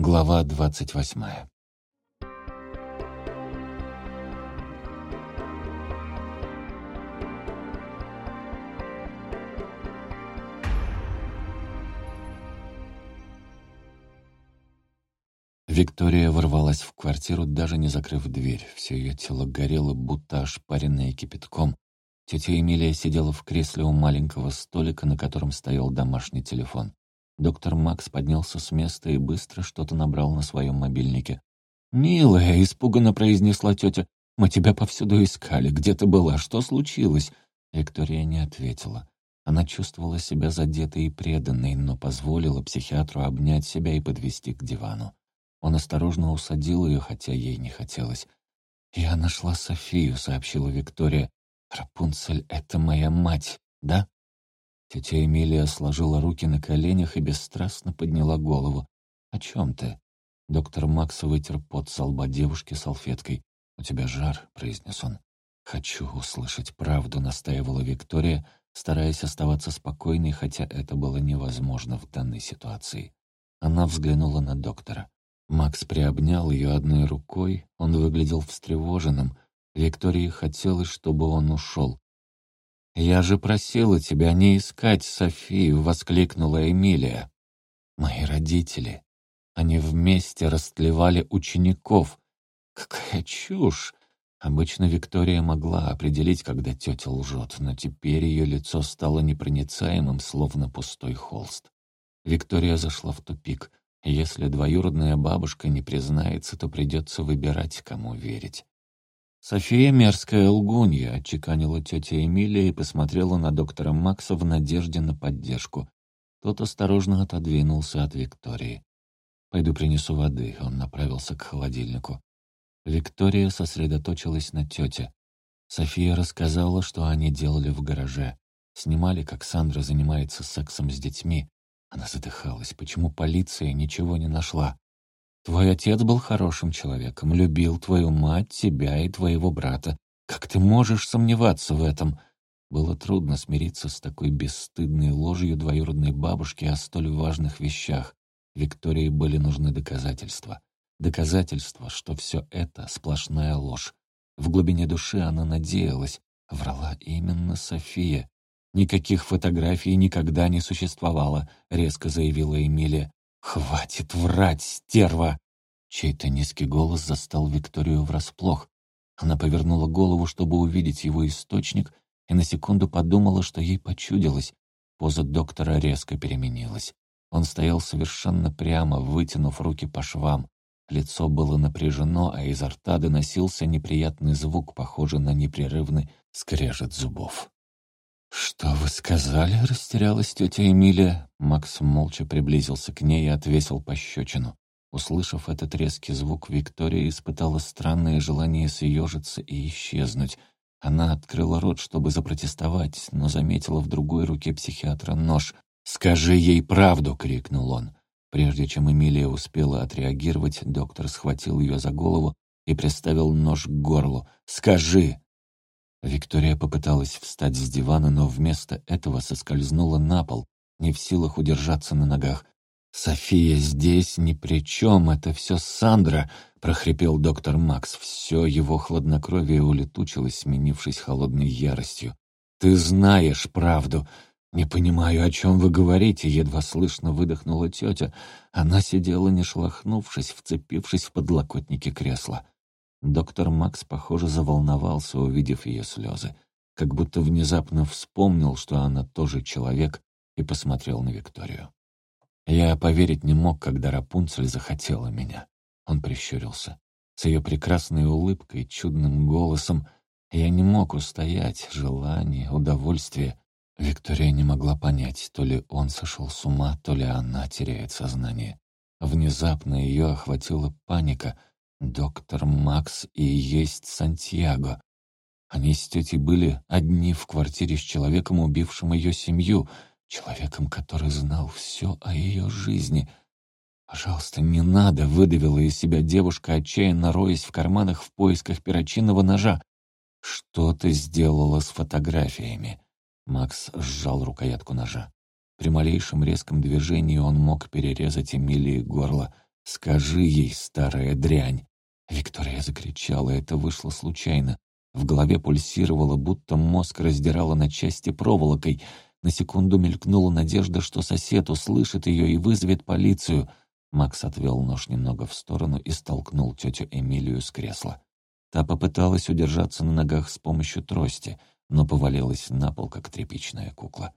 Глава двадцать восьмая. Виктория ворвалась в квартиру, даже не закрыв дверь. Все ее тело горело, будто ошпаренное кипятком. Тетя Эмилия сидела в кресле у маленького столика, на котором стоял домашний телефон. Доктор Макс поднялся с места и быстро что-то набрал на своем мобильнике. «Милая», — испуганно произнесла тетя, — «мы тебя повсюду искали. Где ты была? Что случилось?» Виктория не ответила. Она чувствовала себя задетой и преданной, но позволила психиатру обнять себя и подвести к дивану. Он осторожно усадил ее, хотя ей не хотелось. «Я нашла Софию», — сообщила Виктория. «Рапунцель — это моя мать, да?» Тетя Эмилия сложила руки на коленях и бесстрастно подняла голову. «О чем ты?» Доктор Макс вытер пот со лба девушки салфеткой. «У тебя жар», — произнес он. «Хочу услышать правду», — настаивала Виктория, стараясь оставаться спокойной, хотя это было невозможно в данной ситуации. Она взглянула на доктора. Макс приобнял ее одной рукой, он выглядел встревоженным. Виктории хотелось, чтобы он ушел. «Я же просила тебя не искать Софию!» — воскликнула Эмилия. «Мои родители. Они вместе растлевали учеников. Какая чушь!» Обычно Виктория могла определить, когда тетя лжет, но теперь ее лицо стало непроницаемым, словно пустой холст. Виктория зашла в тупик. Если двоюродная бабушка не признается, то придется выбирать, кому верить. «София мерзкая лгунья», — отчеканила тетя Эмилия и посмотрела на доктора Макса в надежде на поддержку. Тот осторожно отодвинулся от Виктории. «Пойду принесу воды», — он направился к холодильнику. Виктория сосредоточилась на тете. София рассказала, что они делали в гараже. Снимали, как Сандра занимается сексом с детьми. Она задыхалась. Почему полиция ничего не нашла? Твой отец был хорошим человеком, любил твою мать, тебя и твоего брата. Как ты можешь сомневаться в этом?» Было трудно смириться с такой бесстыдной ложью двоюродной бабушки о столь важных вещах. Виктории были нужны доказательства. Доказательства, что все это — сплошная ложь. В глубине души она надеялась, врала именно София. «Никаких фотографий никогда не существовало», — резко заявила Эмилия. «Хватит врать, стерва!» Чей-то низкий голос застал Викторию врасплох. Она повернула голову, чтобы увидеть его источник, и на секунду подумала, что ей почудилось. Поза доктора резко переменилась. Он стоял совершенно прямо, вытянув руки по швам. Лицо было напряжено, а изо рта доносился неприятный звук, похожий на непрерывный скрежет зубов. «Что вы сказали?» — растерялась тетя Эмилия. Макс молча приблизился к ней и отвесил пощечину. Услышав этот резкий звук, Виктория испытала странное желание съежиться и исчезнуть. Она открыла рот, чтобы запротестовать, но заметила в другой руке психиатра нож. «Скажи ей правду!» — крикнул он. Прежде чем Эмилия успела отреагировать, доктор схватил ее за голову и приставил нож к горлу. «Скажи!» Виктория попыталась встать с дивана, но вместо этого соскользнула на пол, не в силах удержаться на ногах. «София здесь ни при чем, это все Сандра», — прохрипел доктор Макс. Все его хладнокровие улетучилось, сменившись холодной яростью. «Ты знаешь правду!» «Не понимаю, о чем вы говорите», — едва слышно выдохнула тетя. Она сидела, не шлахнувшись, вцепившись в подлокотники кресла. Доктор Макс, похоже, заволновался, увидев ее слезы, как будто внезапно вспомнил, что она тоже человек, и посмотрел на Викторию. Я поверить не мог, когда Рапунцель захотела меня. Он прищурился. С ее прекрасной улыбкой, чудным голосом я не мог устоять. Желание, удовольствие. Виктория не могла понять, то ли он сошел с ума, то ли она теряет сознание. Внезапно ее охватила паника — Доктор Макс и есть Сантьяго. Они с тетей были одни в квартире с человеком, убившим ее семью, человеком, который знал все о ее жизни. «Пожалуйста, не надо!» — выдавила из себя девушка, отчаянно роясь в карманах в поисках перочинного ножа. «Что ты сделала с фотографиями?» Макс сжал рукоятку ножа. При малейшем резком движении он мог перерезать Эмилии горло — Скажи ей, старая дрянь!» Виктория закричала, это вышло случайно. В голове пульсировало, будто мозг раздирало на части проволокой. На секунду мелькнула надежда, что сосед услышит ее и вызовет полицию. Макс отвел нож немного в сторону и столкнул тетю Эмилию с кресла. Та попыталась удержаться на ногах с помощью трости, но повалилась на пол, как тряпичная кукла.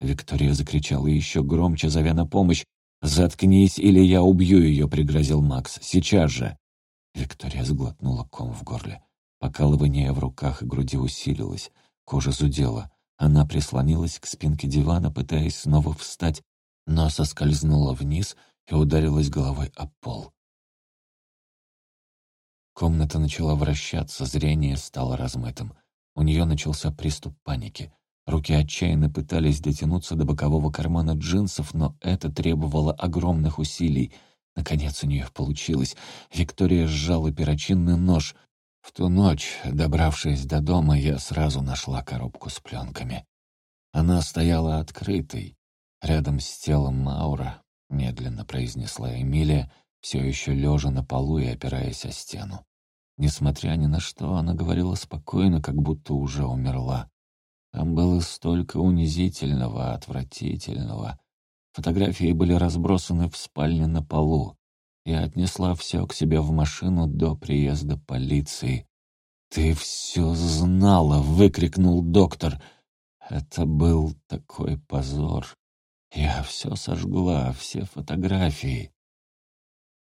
Виктория закричала еще громче, зовя на помощь. «Заткнись, или я убью ее», — пригрозил Макс. «Сейчас же!» Виктория сглотнула ком в горле. Покалывание в руках и груди усилилось. Кожа зудела. Она прислонилась к спинке дивана, пытаясь снова встать, но соскользнула вниз и ударилась головой о пол. Комната начала вращаться, зрение стало размытым. У нее начался приступ паники. Руки отчаянно пытались дотянуться до бокового кармана джинсов, но это требовало огромных усилий. Наконец у нее получилось. Виктория сжала перочинный нож. В ту ночь, добравшись до дома, я сразу нашла коробку с пленками. Она стояла открытой. Рядом с телом Маура, медленно произнесла Эмилия, все еще лежа на полу и опираясь о стену. Несмотря ни на что, она говорила спокойно, как будто уже умерла. Там было столько унизительного, отвратительного. Фотографии были разбросаны в спальне на полу. Я отнесла все к себе в машину до приезда полиции. «Ты все знала!» — выкрикнул доктор. Это был такой позор. Я все сожгла, все фотографии.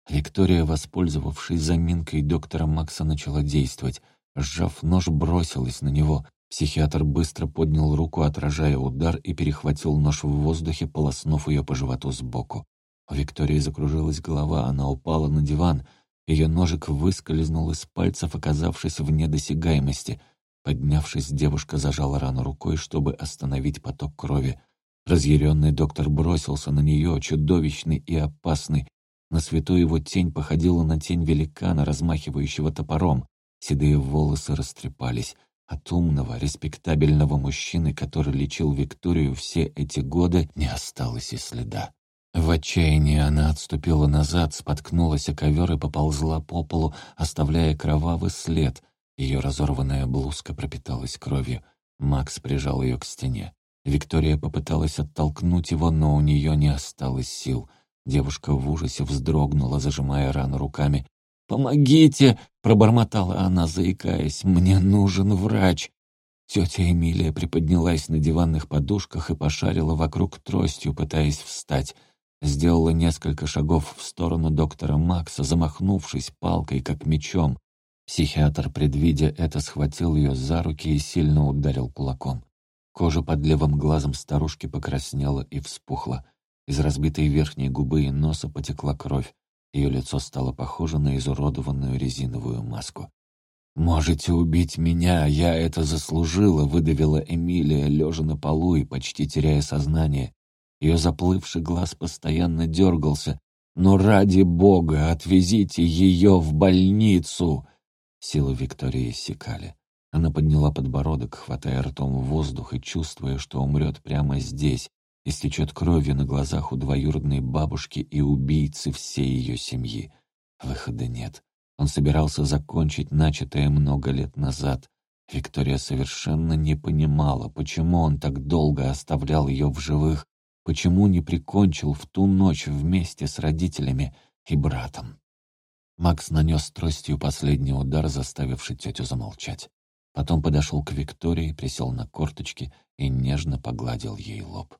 Виктория, воспользовавшись заминкой доктора Макса, начала действовать. Сжав нож, бросилась на него. Психиатр быстро поднял руку, отражая удар, и перехватил нож в воздухе, полоснув ее по животу сбоку. У Виктории закружилась голова, она упала на диван. Ее ножик выскользнул из пальцев, оказавшись вне досягаемости. Поднявшись, девушка зажала рану рукой, чтобы остановить поток крови. Разъяренный доктор бросился на нее, чудовищный и опасный. На свету его тень походила на тень великана, размахивающего топором. Седые волосы растрепались. От умного, респектабельного мужчины, который лечил Викторию все эти годы, не осталось и следа. В отчаянии она отступила назад, споткнулась о ковер и поползла по полу, оставляя кровавый след. Ее разорванная блузка пропиталась кровью. Макс прижал ее к стене. Виктория попыталась оттолкнуть его, но у нее не осталось сил — Девушка в ужасе вздрогнула, зажимая рану руками. «Помогите!» — пробормотала она, заикаясь. «Мне нужен врач!» Тетя Эмилия приподнялась на диванных подушках и пошарила вокруг тростью, пытаясь встать. Сделала несколько шагов в сторону доктора Макса, замахнувшись палкой, как мечом. Психиатр, предвидя это, схватил ее за руки и сильно ударил кулаком. Кожа под левым глазом старушки покраснела и вспухла. Из разбитой верхней губы и носа потекла кровь. Ее лицо стало похоже на изуродованную резиновую маску. «Можете убить меня, я это заслужила», — выдавила Эмилия, лежа на полу и почти теряя сознание. Ее заплывший глаз постоянно дергался. «Но ради бога, отвезите ее в больницу!» Силы Виктории иссякали. Она подняла подбородок, хватая ртом воздух и чувствуя, что умрет прямо здесь, истечет кровью на глазах у двоюродной бабушки и убийцы всей ее семьи. Выхода нет. Он собирался закончить начатое много лет назад. Виктория совершенно не понимала, почему он так долго оставлял ее в живых, почему не прикончил в ту ночь вместе с родителями и братом. Макс нанес тростью последний удар, заставивший тетю замолчать. Потом подошел к Виктории, присел на корточки и нежно погладил ей лоб.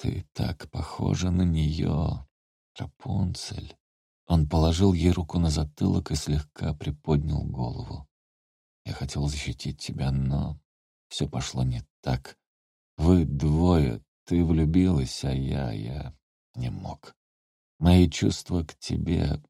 «Ты так похожа на нее, Рапунцель». Он положил ей руку на затылок и слегка приподнял голову. «Я хотел защитить тебя, но все пошло не так. Вы двое, ты влюбилась, а я, я не мог. Мои чувства к тебе...»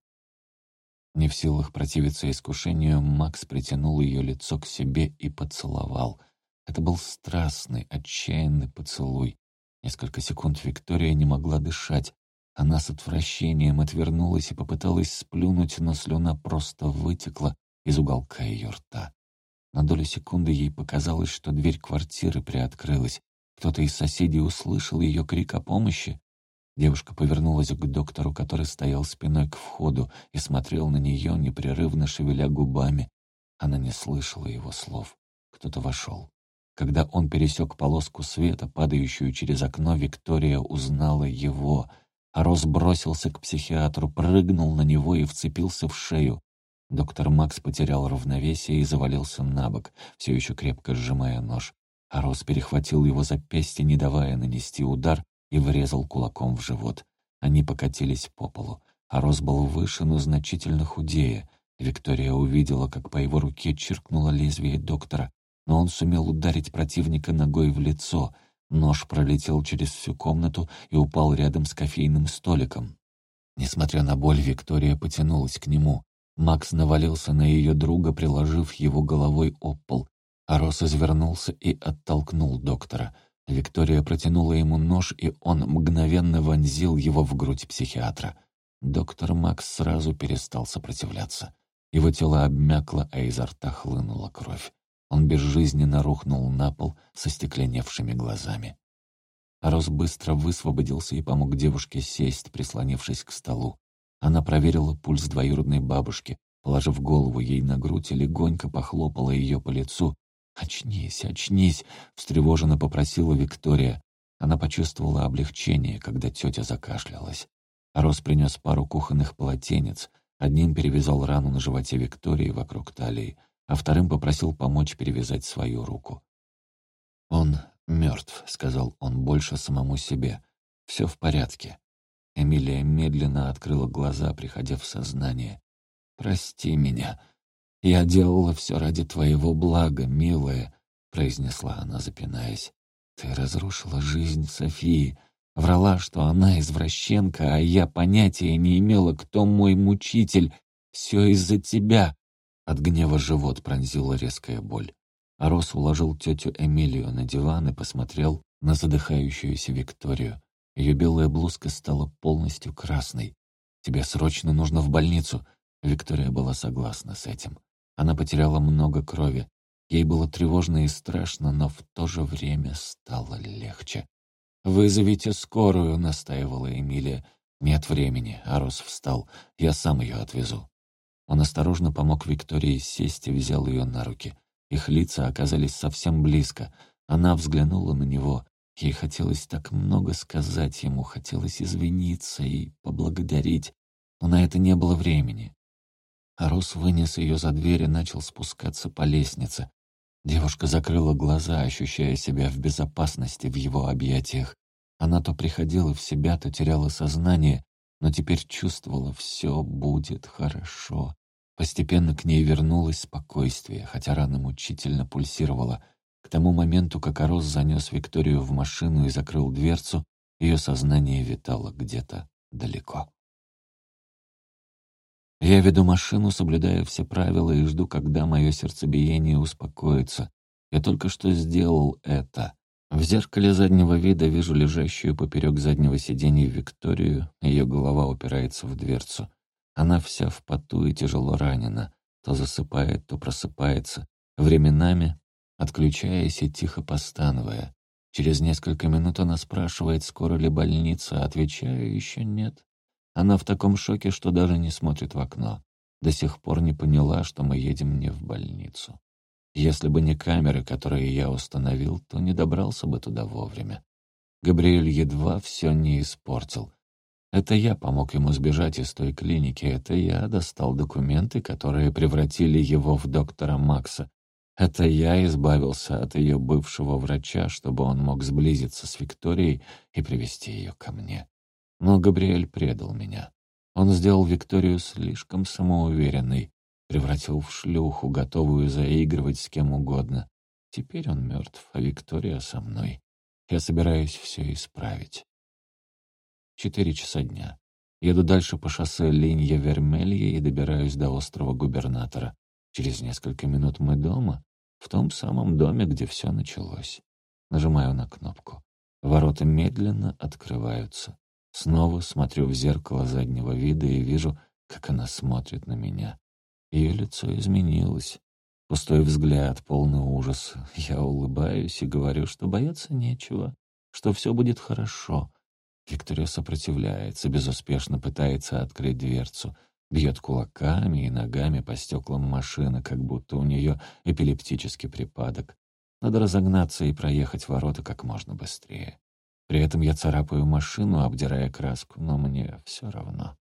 Не в силах противиться искушению, Макс притянул ее лицо к себе и поцеловал. Это был страстный, отчаянный поцелуй. Несколько секунд Виктория не могла дышать. Она с отвращением отвернулась и попыталась сплюнуть, но слюна просто вытекла из уголка ее рта. На долю секунды ей показалось, что дверь квартиры приоткрылась. Кто-то из соседей услышал ее крик о помощи. Девушка повернулась к доктору, который стоял спиной к входу и смотрел на нее, непрерывно шевеля губами. Она не слышала его слов. Кто-то вошел. Когда он пересек полоску света, падающую через окно, Виктория узнала его. А Рос бросился к психиатру, прыгнул на него и вцепился в шею. Доктор Макс потерял равновесие и завалился на бок, все еще крепко сжимая нож. А Рос перехватил его запястье, не давая нанести удар, и врезал кулаком в живот. Они покатились по полу. А Рос был выше, но значительно худее. Виктория увидела, как по его руке чиркнуло лезвие доктора, но он сумел ударить противника ногой в лицо. Нож пролетел через всю комнату и упал рядом с кофейным столиком. Несмотря на боль, Виктория потянулась к нему. Макс навалился на ее друга, приложив его головой об пол. А Рос извернулся и оттолкнул доктора — Виктория протянула ему нож, и он мгновенно вонзил его в грудь психиатра. Доктор Макс сразу перестал сопротивляться. Его тело обмякло, а изо рта хлынула кровь. Он безжизненно рухнул на пол со стекленевшими глазами. Рос быстро высвободился и помог девушке сесть, прислонившись к столу. Она проверила пульс двоюродной бабушки, положив голову ей на грудь и легонько похлопала ее по лицу, «Очнись, очнись!» — встревоженно попросила Виктория. Она почувствовала облегчение, когда тетя закашлялась. Рос принес пару кухонных полотенец. Одним перевязал рану на животе Виктории вокруг талии, а вторым попросил помочь перевязать свою руку. «Он мертв», — сказал он больше самому себе. «Все в порядке». Эмилия медленно открыла глаза, приходя в сознание. «Прости меня», «Я делала все ради твоего блага, милая», — произнесла она, запинаясь. «Ты разрушила жизнь Софии, врала, что она извращенка, а я понятия не имела, кто мой мучитель. Все из-за тебя». От гнева живот пронзила резкая боль. А Рос уложил тетю Эмилию на диван и посмотрел на задыхающуюся Викторию. Ее белая блузка стала полностью красной. «Тебе срочно нужно в больницу». Виктория была согласна с этим. Она потеряла много крови. Ей было тревожно и страшно, но в то же время стало легче. «Вызовите скорую», — настаивала Эмилия. «Нет времени», — Арос встал. «Я сам ее отвезу». Он осторожно помог Виктории сесть и взял ее на руки. Их лица оказались совсем близко. Она взглянула на него. Ей хотелось так много сказать ему, хотелось извиниться и поблагодарить, но на это не было времени. Арус вынес ее за дверь и начал спускаться по лестнице. Девушка закрыла глаза, ощущая себя в безопасности в его объятиях. Она то приходила в себя, то теряла сознание, но теперь чувствовала, все будет хорошо. Постепенно к ней вернулось спокойствие, хотя рана мучительно пульсировала. К тому моменту, как Арос занес Викторию в машину и закрыл дверцу, ее сознание витало где-то далеко. Я веду машину, соблюдая все правила, и жду, когда мое сердцебиение успокоится. Я только что сделал это. В зеркале заднего вида вижу лежащую поперек заднего сиденья Викторию, ее голова упирается в дверцу. Она вся в поту и тяжело ранена, то засыпает, то просыпается, временами отключаясь и тихо постановая. Через несколько минут она спрашивает, скоро ли больница, отвечаю, еще нет. Она в таком шоке, что даже не смотрит в окно. До сих пор не поняла, что мы едем не в больницу. Если бы не камеры, которые я установил, то не добрался бы туда вовремя. Габриэль едва все не испортил. Это я помог ему сбежать из той клиники, это я достал документы, которые превратили его в доктора Макса. Это я избавился от ее бывшего врача, чтобы он мог сблизиться с Викторией и привести ее ко мне. Но Габриэль предал меня. Он сделал Викторию слишком самоуверенной, превратил в шлюху, готовую заигрывать с кем угодно. Теперь он мертв, а Виктория со мной. Я собираюсь все исправить. Четыре часа дня. Еду дальше по шоссе Линья Вермелье и добираюсь до острова Губернатора. Через несколько минут мы дома, в том самом доме, где все началось. Нажимаю на кнопку. Ворота медленно открываются. Снова смотрю в зеркало заднего вида и вижу, как она смотрит на меня. Ее лицо изменилось. Пустой взгляд, полный ужас. Я улыбаюсь и говорю, что бояться нечего, что все будет хорошо. Виктория сопротивляется, безуспешно пытается открыть дверцу, бьет кулаками и ногами по стеклам машины, как будто у нее эпилептический припадок. Надо разогнаться и проехать ворота как можно быстрее. При этом я царапаю машину, обдирая краску, но мне все равно.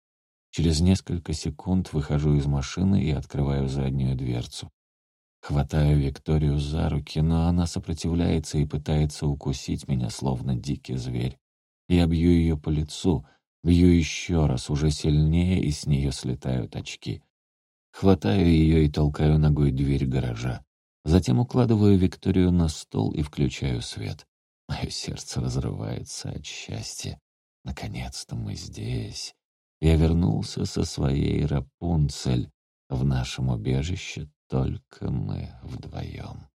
Через несколько секунд выхожу из машины и открываю заднюю дверцу. Хватаю Викторию за руки, но она сопротивляется и пытается укусить меня, словно дикий зверь. Я бью ее по лицу, бью еще раз, уже сильнее, и с нее слетают очки. Хватаю ее и толкаю ногой дверь гаража. Затем укладываю Викторию на стол и включаю свет. Мое сердце разрывается от счастья. Наконец-то мы здесь. Я вернулся со своей Рапунцель. В нашем убежище только мы вдвоем.